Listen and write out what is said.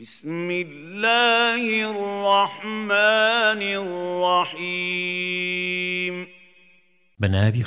بسم الله الرحمن الرحيم بنابي